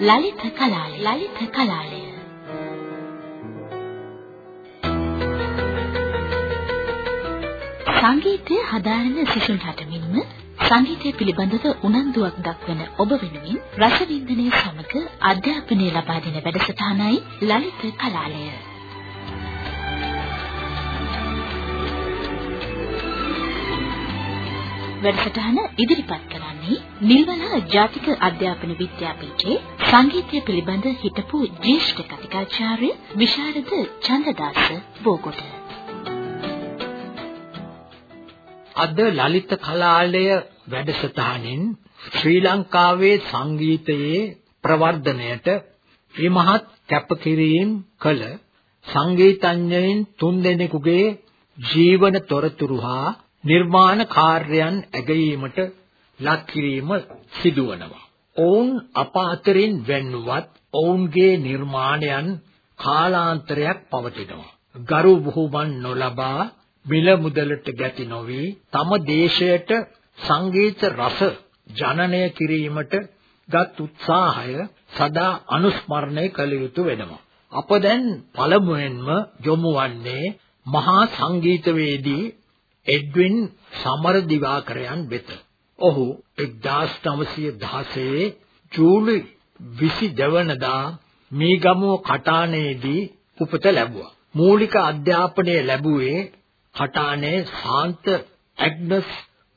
ලලිත කලාලය ලලිත කලාලය සංගීතය හදාරන සිසුන්ට මෙන්ම සංගීතය පිළිබඳව උනන්දුවක් දක්වන ඔබ වෙනුවෙන් රසවින්දනය සමග අධ්‍යාපනය ලබා දෙන වැඩසටහනයි ලලිත කලාලය. වැඩසටහන ඉදිරිපත් කරන්නේ නිල්වලා ජාතික අධ්‍යාපන විද්‍යාපීඨයේ සංගීතය පිළිබඳ හිටපු ජ්‍යෙෂ්ඨ කතිකාචාර්ය විශාරද චන්දදාස බෝගොඩ. අද ලලිත කලාලය වැඩසටහනින් ශ්‍රී ලංකාවේ සංගීතයේ ප්‍රවර්ධනයට මේ මහත් කැපකිරීම කළ සංගීතඥයින් තුන්දෙනෙකුගේ ජීවන තොරතුරු හා නිර්මාණ කාර්යයන් ඇගයීමට ලක් කිරීම සිදුවනවා. ඔවුන් අප අතරින් වෙන්නුවත් ඔවුන්ගේ නිර්මාණයන් කාලාන්තරයක් පවතිනවා. ගරු බුහුමන් නොලබා මිල මුදලට ගැති නොවි තම දේශයට සංගීත රස ජනනය කිරීමට ගත් උත්සාහය සදා අනුස්මරණය කළ යුතු වෙනවා. අප දැන් පළමුවෙන්ම යොමු වන්නේ මහා සංගීතවේදී එඩ්වින් සමරදිවාකරයන් වෙත. ඔහු 1916 ජූලි 22 වනදා මීගමුව කටානේදී උපත ලැබුවා. මූලික අධ්‍යාපනය ලැබුවේ කටානේ සාන්ත ඇග්නස්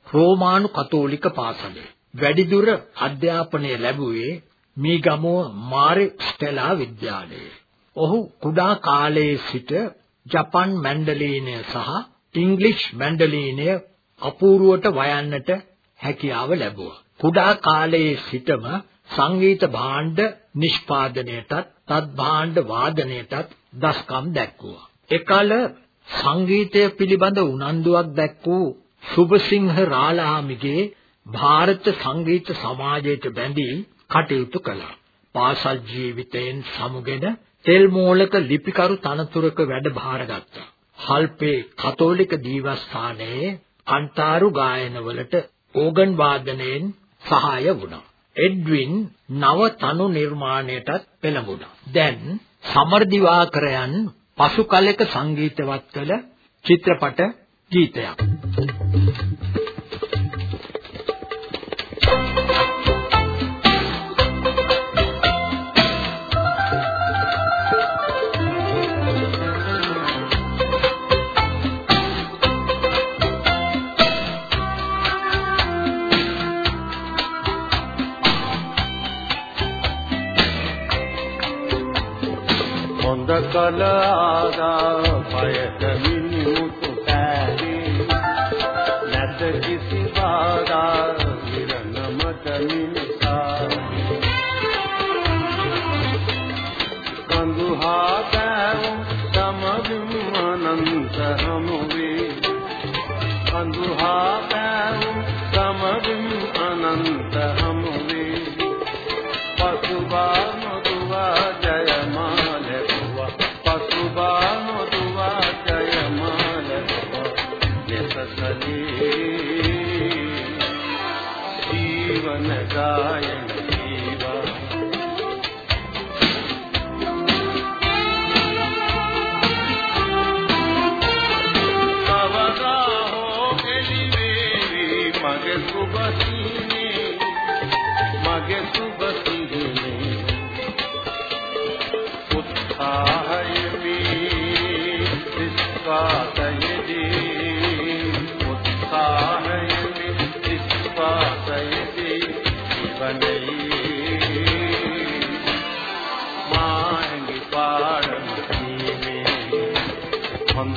රෝමානු කතෝලික පාසලේ. වැඩිදුර අධ්‍යාපනය ලැබුවේ මීගමුව මාරි ස්ටෙලා විද්‍යාලයේ. ඔහු කුඩා කාලයේ සිට ජපන් මැන්ඩලීනය සහ ඉංග්‍රීසි මැන්ඩලීනය අපූර්වට වයන්නට හැකියාව ලැබුවා. කුඩා කාලයේ සිටම සංගීත භාණ්ඩ නිෂ්පාදනයටත් තත් භාණ්ඩ වාදනයටත් දස්කම් දැක්වුවා. එකල සංගීතය පිළිබඳ උනන්දුවක් දැක් වූ සුභසිංහ රාලහාමිගේ ಭಾರತ සංගීත සමාජයට බැඳී කටයුතු කළා. පාසල් ජීවිතයෙන් සමුගෙන තෙල් මූලක ලිපිකරු තනතුරක වැඩ භාරගත්තා. හල්පේ කතෝලික දීවස්ථානයේ කන්තාරු ගායනවලට ඕගන් වාදනයෙන් සහාය වුණා. එඩ්වින් නව තනු නිර්මාණයටත් පෙළඹුණා. දැන් සමර්දිවාකරයන් පසු කලෙක සංගීතවත් කළ චිත්‍රපට ගීතයක්. කල ආදා පයට මිනිමුතු පෑදී නැත කිසි බාධා විරණ මත මිනිසා කඳුහා පෑවුම් සමගින් අනන්ත හමුවේ කඳුහා පෑවුම් සමගින් අනන්ත හමුවේ පසුබා गायन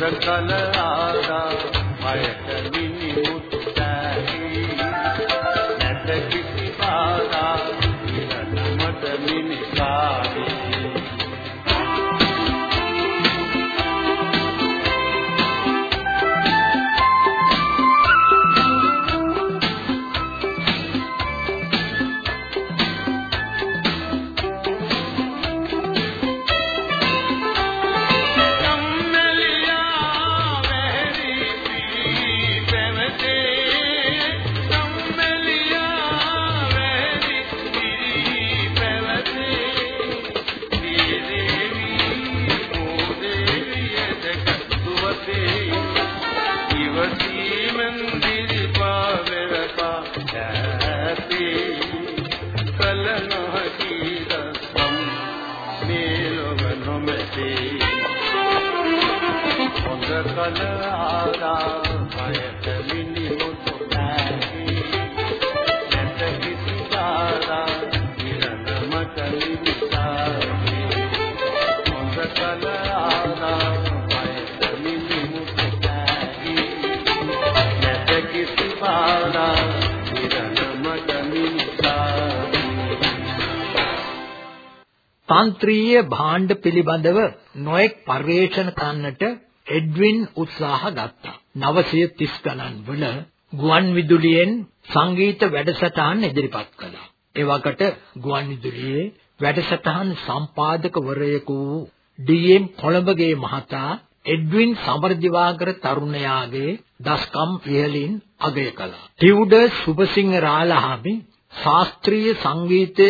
හොඳ කල ආරා හයට මිනිමුතු නැහි නැත කිසි දාරා ඉරණ මට නිවිසාවේ හොඳ කල ආරා හයට මිනිමුතු නැහි නැත කිසි දාරා ඉරණ මට නිවිසාවේ තන්ත්‍රීය භාණ්ඩ පිළිබඳව නොඑක් පර්යේෂණ කරන්නට එඩ්වින් උත්සාහ ගත්තා. 930 ගණන් වල ගුවන් විදුලියෙන් සංගීත වැඩසටහන් ඉදිරිපත් කළා. ඒ වකට ගුවන් විදුලියේ වැඩසටහන් සම්පාදකවරයෙකු ඩී.එම්. කොළඹගේ මහතා එඩ්වින් සමරදිවාකර තරුණයාගේ දස්කම් ඉහළින් අගය කළා. ටිවුඩර් සුබසිංහ රාලහාමි ශාස්ත්‍රීය සංගීතය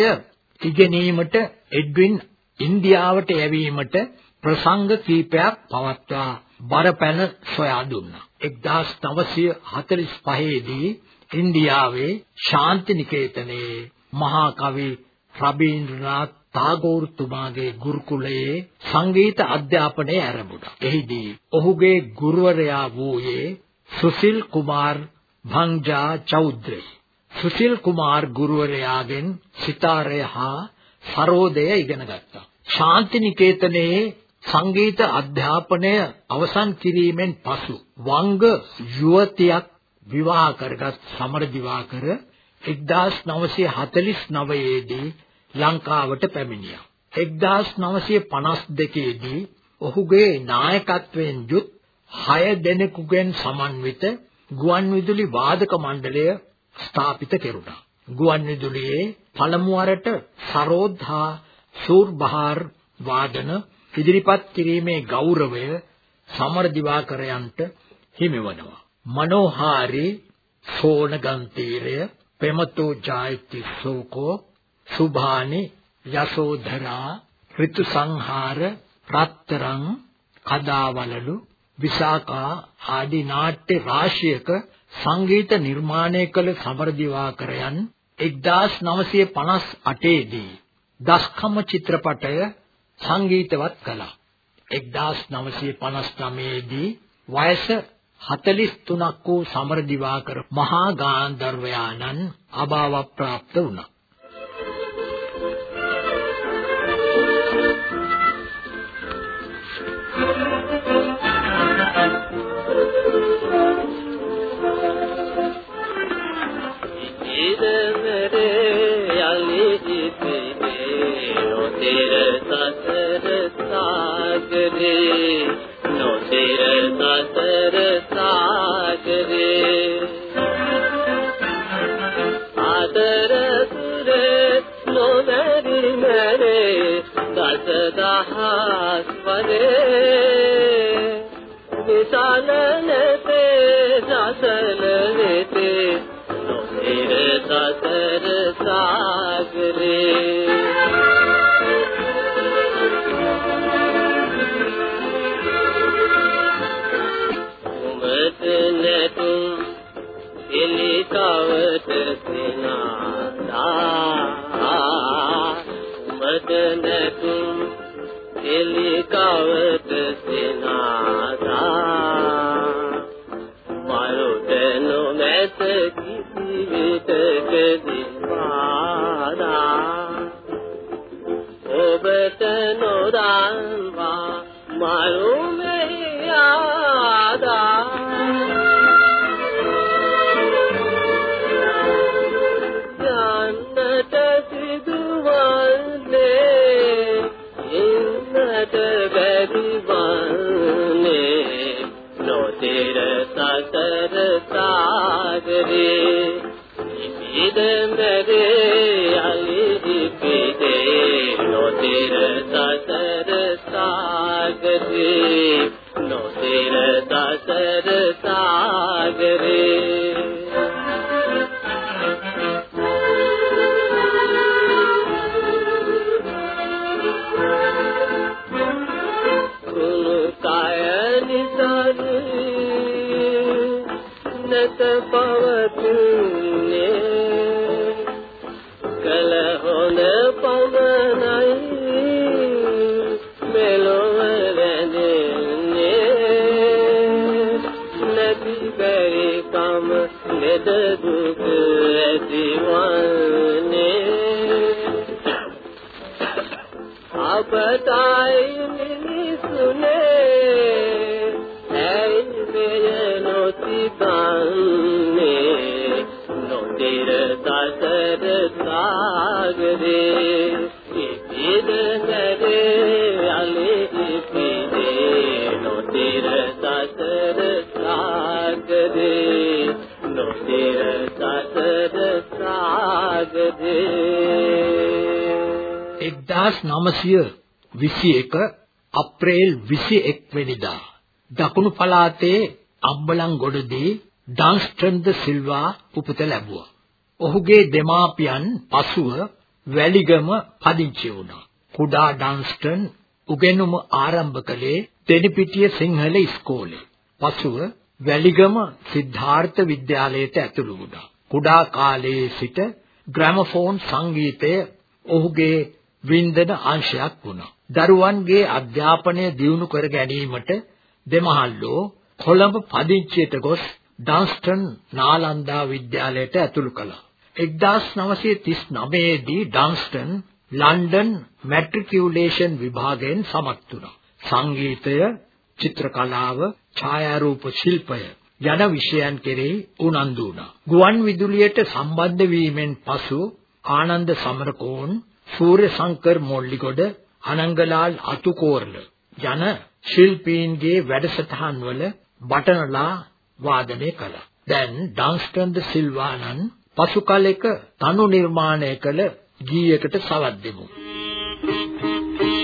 ඉගෙනීමට එඩ්වින් ඉන්දියාවට යැවීමට ප්‍රසංග කීපයක් පවත්වා බරපැන සොයා දුන්නා. 1945 දී ඉන්දියාවේ ශාන්ති නිකේතනයේ මහා කවි රබීන්ද්‍රනාත් tagore තුමාගේ ගුරුකුලයේ සංගීත අධ්‍යාපනය ආරම්භුණා. එහිදී ඔහුගේ ගුරුවරයා වූයේ සුසිල් කුමාර් භංජා චෞධරි. සුසිල් කුමාර් ගුරුවරයාගෙන් සිතාරය හා සරෝදය ඉගෙන ගත්තා. ශාන්ති නිකේතනයේ සංගීත අධ්‍යාපනය අවසන් කිරීමෙන් පසු වංග යුවතියක් විවාහ කරගත් සමර දිවාකර 1949 දී ලංකාවට පැමිණියා. 1952 දී ඔහුගේ නායකත්වයෙන් යුත් 6 දෙනෙකුගෙන් සමන්විත ගුවන් විදුලි වාදක මණ්ඩලය ස්ථාපිත කෙරුණා. ගුවන් විදුලියේ පළමු වරට සරෝද් හා සූර්බහාර් වාදන ඉදිරිපත් කිරීමේ ගෞරවය සමර දිවාකරයන්ට හිමිවනවා. මනෝහාරි සෝනගන්තීරය පෙමතෝ ජායති සෝකෝ සුභානි යසෝධරා ඍතු සංහාර රත්තරං කදාවලලු විසාකා ආදී නාට්‍ය රාශියක සංගීත නිර්මාණය කළ සමර දිවාකරයන් 1958 දී දස්කම චිත්‍රපටය සංගීතවත් කළා. 1959 දී වයස 43ක් වූ සමර දිවාකර මහා ගාන්ධර්වයාණන් අභාව ප්‍රාප්ත වුණා. නැතුම් එලිකවට සිනාදා ඉපිදේ නොදෙර සසර සාගරේ නොදෙර සසර සාගරේ 1921 අප්‍රේල් 21 වෙනිදා දකුණු පළාතේ අම්බලන්ගොඩදී ඩාන්ස්ටන් ද සිල්වා උපත ලැබුවා. ඔහුගේ දෙමාපියන් පසුව වැලිගම පදිංචි වුණා. කුඩා ඩාන්ස්ටන් උගෙනුම ආරම්භ කළේ දෙනිපිටිය සිංහල ඉස්කෝලේ. පසුව වැලිගම සිද්ධාර්ථ විද්‍යාලයට ඇතුළු වුණා. කුඩා කාලයේ සිට ග්‍රැමෆෝන් සංගීතය ඔහුගේ වින්දන අංශයක් වුණා. දරුවන්ගේ අධ්‍යාපනය දියුණු කර ගැනීමට දෙමහල්ලෝ කොළඹ පදිංචියට ගොස් ඩාන්ස්ටන් නාලන්දා විද්‍යාලයට ඇතුළු කළා. 1939 දී ඩාන්ස්ටන් ලන්ඩන් මැට්‍රිකියුලේෂන් විභාගයෙන් සමත් වුණා. සංගීතය, චිත්‍ර කලාව, ඡායාරූප ශිල්පය යන විෂයන් කෙරෙහි උනන්දු වුණා. ගුවන් විදුලියට සම්බන්ධ වීමෙන් පසු ආනන්ද සමරකෝන්, සූර්යශංකර් මොල්ලිගොඩ, අනංගලාල් අතුකෝරළ යන ශිල්පීන්ගේ වැඩසටහන් වල බටනලා වාදනය කළා. දැන් ඩාන්ස්ටන් ද සිල්වානන් පසු කලෙක තනු නිර්මාණය කළ ගීයකට සවත් දෙමු. ප්‍රඥා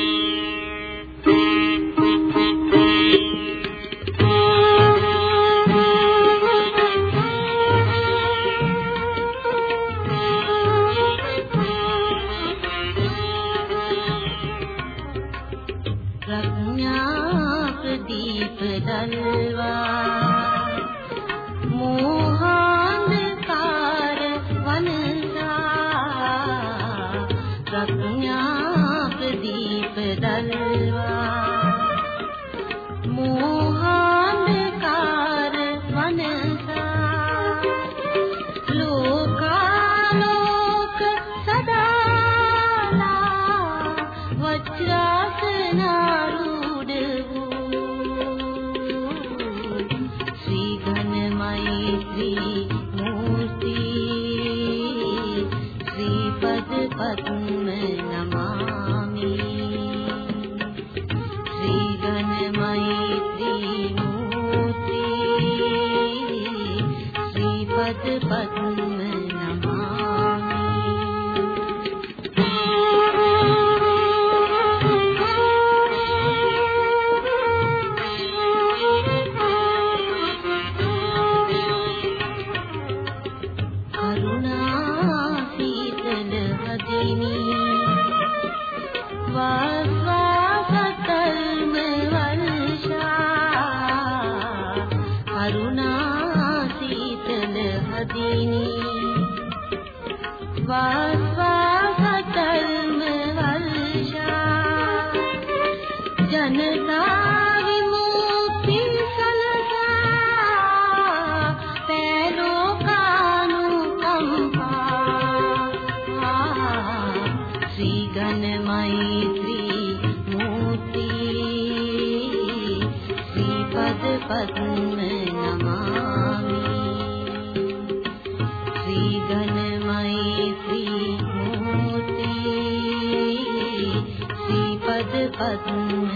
पत्म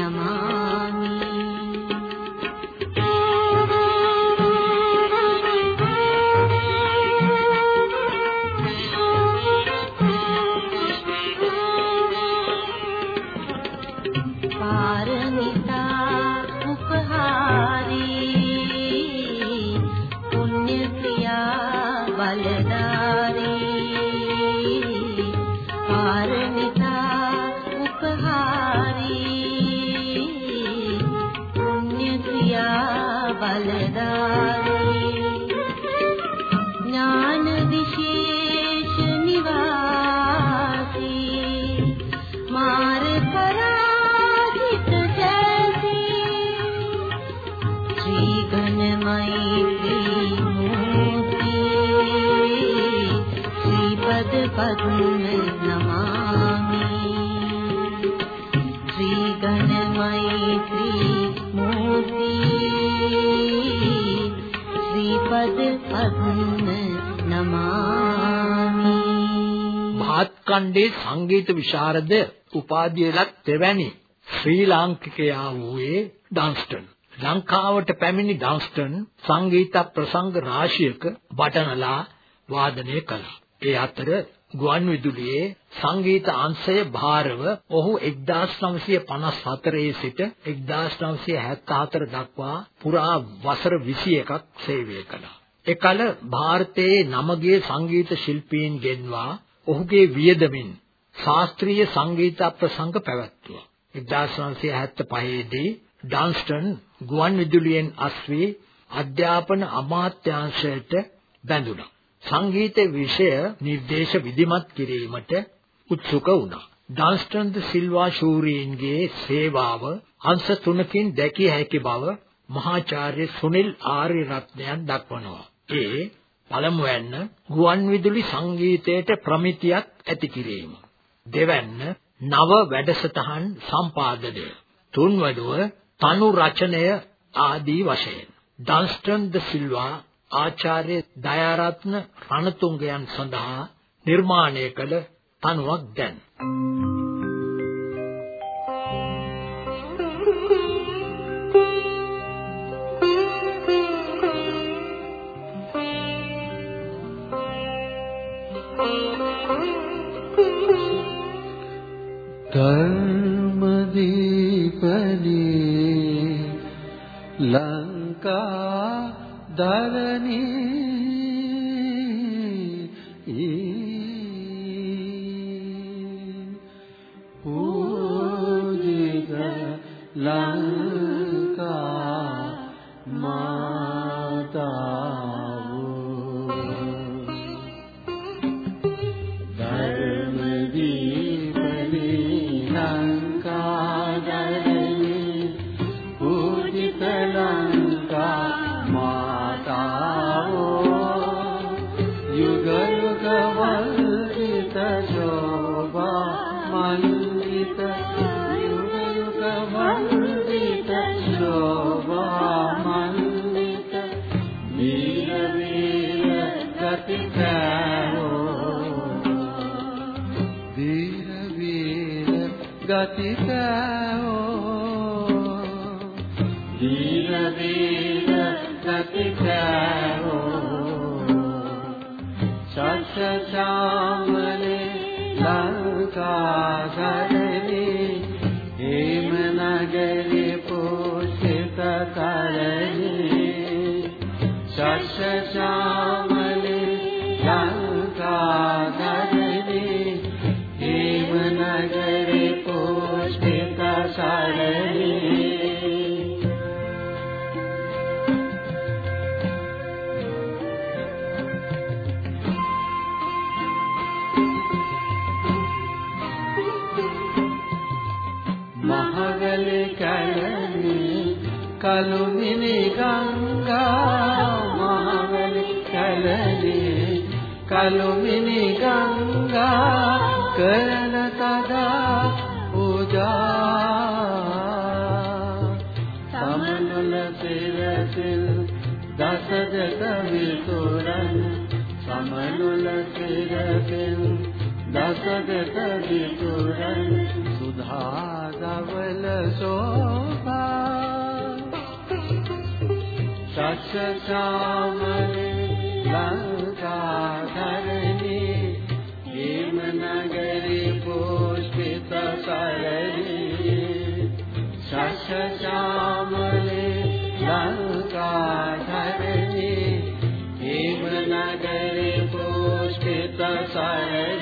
नमामि ශ්‍රීපද පද්ම නමාමි ශ්‍රී ගණ මෛත්‍රී මූර්ති ශ්‍රීපද පද්ම නමාමි භාත්කණ්ඩේ සංගීත විශාරද උපාධියලත් දෙවැනි ශ්‍රී ලාංකිකයා වූයේ ඩන්ස්ටන්. ලංකාවට පැමිණි ඩන්ස්ටන් සංගීත ප්‍රසංග රාශියක බටනලා වාදනය කළා. ඒ අතර ගුවන් විදුලියේ සංගීත අංශය භාරව ඔහු 1954 සිට 1974 දක්වා පුරා වසර 21ක් සේවය කළා. එකල ಭಾರತයේ නමගේ සංගීත ශිල්පීන් ගෙන්වා ඔහුගේ වියදමින් ශාස්ත්‍රීය සංගීත ප්‍රසංග පැවැත්වුවා. 1975 දී ඩාන්ස්ටන් ගුවන් විදුලියෙන් අස්වි අධ්‍යාපන අමාත්‍යාංශයට බැඳුණා. සංගීත විෂය නිර්දේශ විධිමත් කිරීමට උත්සුක වුණා. ඩාන්ස්ටන් ද සිල්වා ශූරීන්ගේ සේවාව අංශ තුනකින් දැකිය හැකි බව මහාචාර්ය සුනිල් ආර්යරත්නයන් දක්වනවා. ඒ පළමුවැන්න ගුවන් විදුලි සංගීතයට ප්‍රමිතියක් ඇති කිරීම. දෙවැන්න නව වැඩසටහන් සම්පාදනය. තුන්වැනුව තනු රචනය ආදී වශයෙන්. ඩන්ස්ටන් ද සිල්වා ආචාර්ය දයාරත්න රණතුංගයන් සඳහා නිර්මාණය කළ තනුවක් දැන්. ධර්මදීපනේ ලංකා ದಾರನೇ වීර ගතිකෝ වීර වීර ගතිකෝ වීර වීර ගතිකෝ සත්‍යාමනේ ලංකා ගරණී හේම නගරේ පෝෂිත කරණී සත්‍යාමනේ කැලණි කලුමිනි ගංගා මහවැලි කැලණි කලුමිනි ගංගා කරන තදා පූජා සමනල සිරසිල් දසදක විතුරන් සමනල සිරසිල් දසදක විතුරන් සුධා දවල ो साधी भीमनगरे पोष्ठ तसारी सख शामरे का धी भीमनगरे पोष्ठ तसे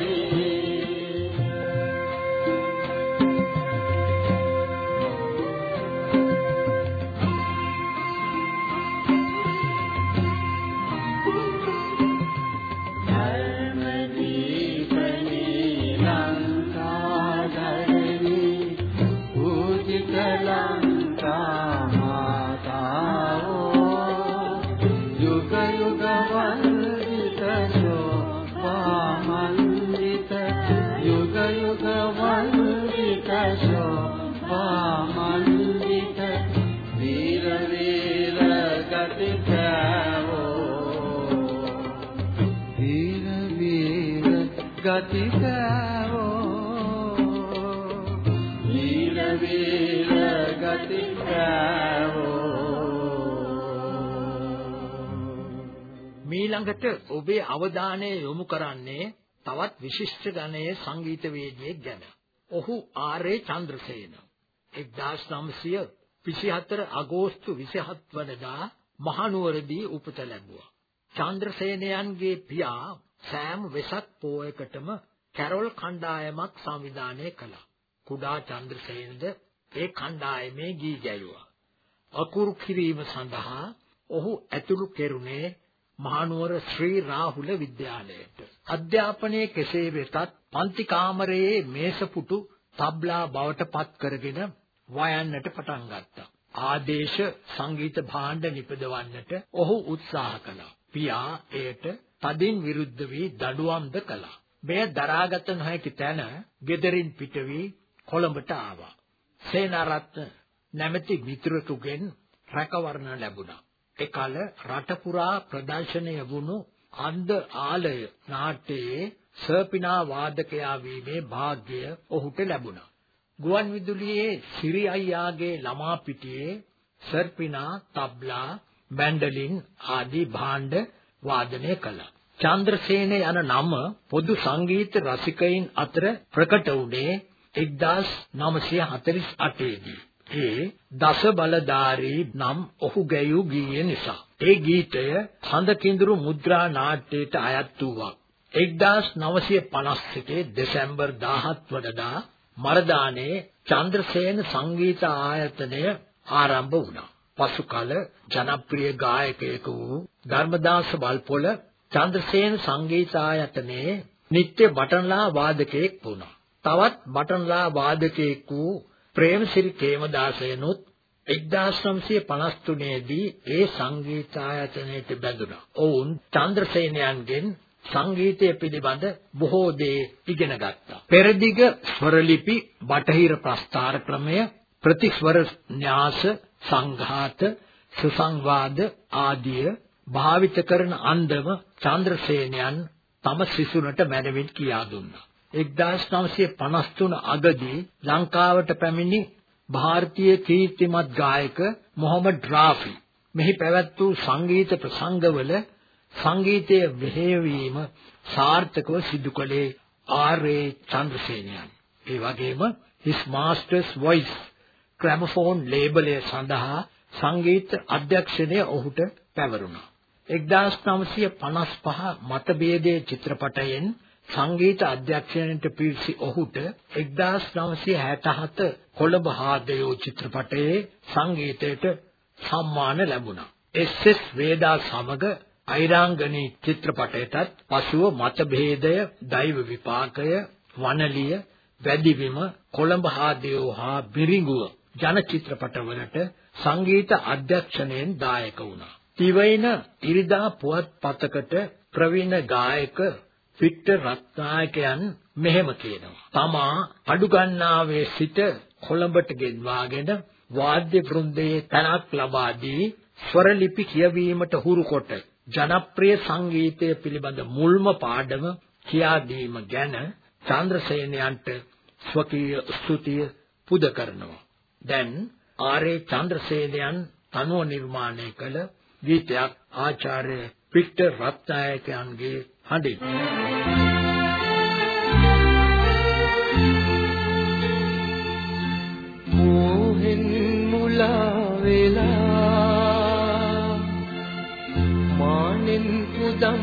මීළඟට ඔබේ අවධානය යොමු කරන්නේ තවත් විශිෂ්ට ගණයේ සංගීතවේදියෙක් ගැන. ඔහු ආර්.ඒ. චන්ද්‍රසේන. 1924 අගෝස්තු 27 වනදා මහනුවරදී උපත ලැබුවා. චන්ද්‍රසේනයන්ගේ පියා සෑම වෙසක් පෝයකටම කැරොල් කණ්ඩායමක් සංවිධානය කළා. කුඩා චන්ද්‍රසේනද ඒ කණ්ඩායමේ ගී ගැයුවා. අකුරු කිරීම සඳහා ඔහු ඇතුළු කෙරුණේ මහනුවර ශ්‍රී රාහුල විද්‍යාලයට. අධ්‍යාපනයේ කෙසේ වෙතත් පන්ති කාමරයේ මේසපුටු තබ්ලා බවට පත් කරගෙන වයන්නට පටන් ගත්තා. ආදේශ සංගීත භාණ්ඩ නිපදවන්නට ඔහු උත්සාහ කළා. පියා එයට තදින් විරුද්ධ වී දඬුවම්ද කළා. මෙය දරාගත නොහැකි තැන ගෙදරින් පිට වී කොළඹට ආවා. සේනාරත්න නැමැති මිතුරෙකුගෙන් රැකවරණ ලැබුණා. එකල රට පුරා ප්‍රදර්ශනය වුණු අන්ධ ආලය නාට්‍යයේ සර්පිනා වාදකයා වීමේ වාග්ය ඔහුට ලැබුණා. ගුවන් විදුලියේ සිරි අයියාගේ ළමා පිටියේ සර්පිනා තබ්ලා මැන්ඩලින් ආදී භාණ්ඩ වාදනය කළා. චන්ද්‍රසේන යන නම පොදු සංගීත රසිකයින් අතර ප්‍රකට වුණේ 1948 දී. ඒ දස බලධාරී නම් ඔහු ගැයූ ගීය නිසා. ඒ ගීතය හඳ කිඳුරු මුද්‍රා නාට්‍යයට අයත් වූවක්. 1951 දෙසැම්බර් 17 වනදා මරදානේ චන්ද්‍රසේන සංගීත ආයතනය ආරම්භ වුණා. පසු කල ජනප්‍රිය ගායකයෙකු වූ ධර්මදාස වල්පොල චන්ද්‍රසේන සංගීත ආයතනයේ නිත්‍ය බටන්ලා වාදකයෙක් වුණා. තවත් බටන්ලා වාදකයෙක් වූ ප්‍රේමසිරි කේමදාසයනුත් 1953 දී ඒ සංගීත ආයතනයට බැඳුණා. ඔවුන් චන්ද්‍රසේනයන්ගෙන් සංගීතය පිළිබඳ බොහෝ දේ ඉගෙන ගත්තා. පෙරදිග ස්වරලිපි, බටහිර ප්‍රස්තාර ක්‍රමය, ප්‍රතිස්වර න්‍යාස, සංඝාත, සුසංවාද ආදිය භාවිත කරන අන්දම චන්ද්‍රසේනයන් තම සිසුනට මැනවින් කියා දුන්නා. 1953 අගදී ලංකාවට පැමිණි ಭಾರತೀಯ කීර්තිමත් ගායක මොහමඩ් රාෆි මෙහි පැවැත් වූ සංගීත ප්‍රසංගවල සංගීතයේ මෙහෙයවීම සාර්ථකව සිදු කළේ ආර්.ඒ. චන්ද්‍රසේනයන්. ඒ වගේම his master's voice gramophone ලේබලය සඳහා සංගීත අධ්‍යක්ෂණය ඔහුට පැවරුණා. 1955 මතභේදයේ චිත්‍රපටයෙන් සංගීත අධ්‍යක්ෂණයට පිවිසි ඔහුට 1967 කොළඹ හාදයෝ චිත්‍රපටයේ සංගීතයට සම්මාන ලැබුණා. එස්.එස්. වේදා සමග අයිරාංගනී චිත්‍රපටයටත් පසුව මතභේදය, දෛව විපාකය, වනලිය, වැදිවිම, කොළඹ හාදයෝ හා බිරිඟුව ජන චිත්‍රපටවලට සංගීත අධ්‍යක්ෂණයෙන් දායක වුණා. තිවයින ඉරිදා පුවත්පතකට ප්‍රවීණ ගායක වික්ටර් රත්නායකයන් මෙහෙම කියනවා. තමා අඩු ගන්නාවේ සිට කොළඹට ගෙන්වාගෙන වාද්‍ය වෘන්දයේ තනක් ලබා දී ස්වරලිපි කියවීමට හුරු කොට ජනප්‍රිය සංගීතය පිළිබඳ මුල්ම පාඩම කියා දීම ගැන චන්ද්‍රසේනයන්ට ස්වකීය ස්තුතිය පුද කරනවා. දැන් ආරේ චන්ද්‍රසේනයන් තනුව නිර්මාණය කළ ගීතයක් ආචාර්ය වික්ටර් රත්නායකයන්ගේ හඬින් මෝහෙන් මුලා වෙලා මානෙන් පුදම්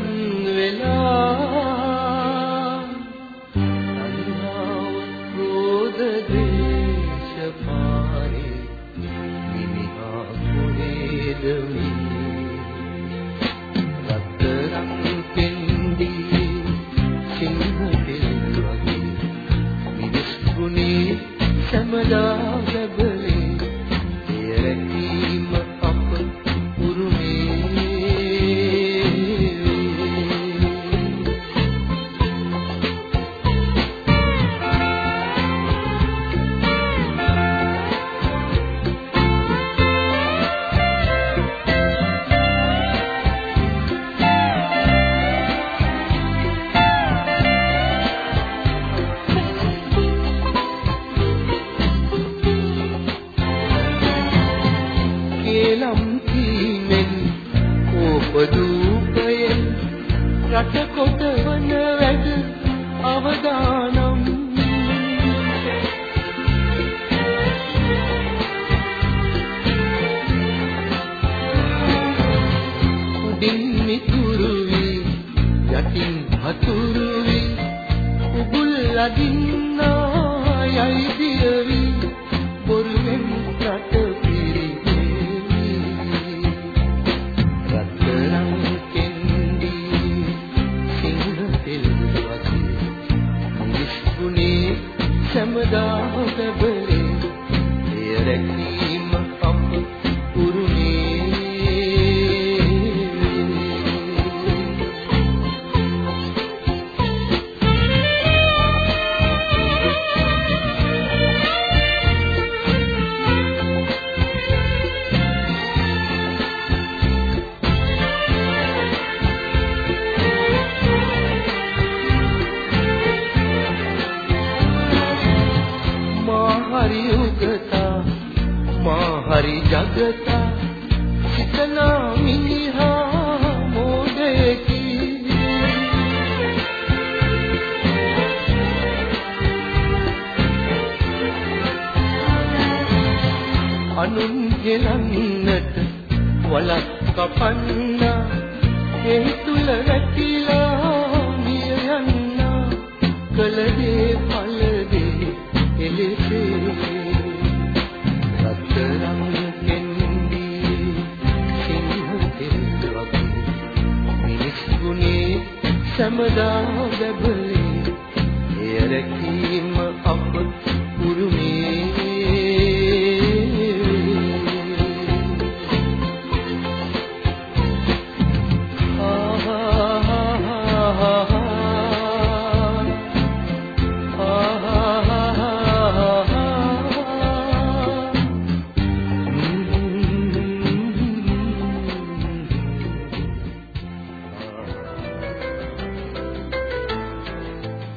අනුන් ගෙලන්නට වලක් කපන්න. ඒ තුල රැකිලා මිය යන්න කල දේ පල දේ එලෙසේ රත්තරන් කෙන්ඩි සිංහ තෙල් වගේ මිනිස් ගුණේ සමදා බබලේ එය රැකීම අප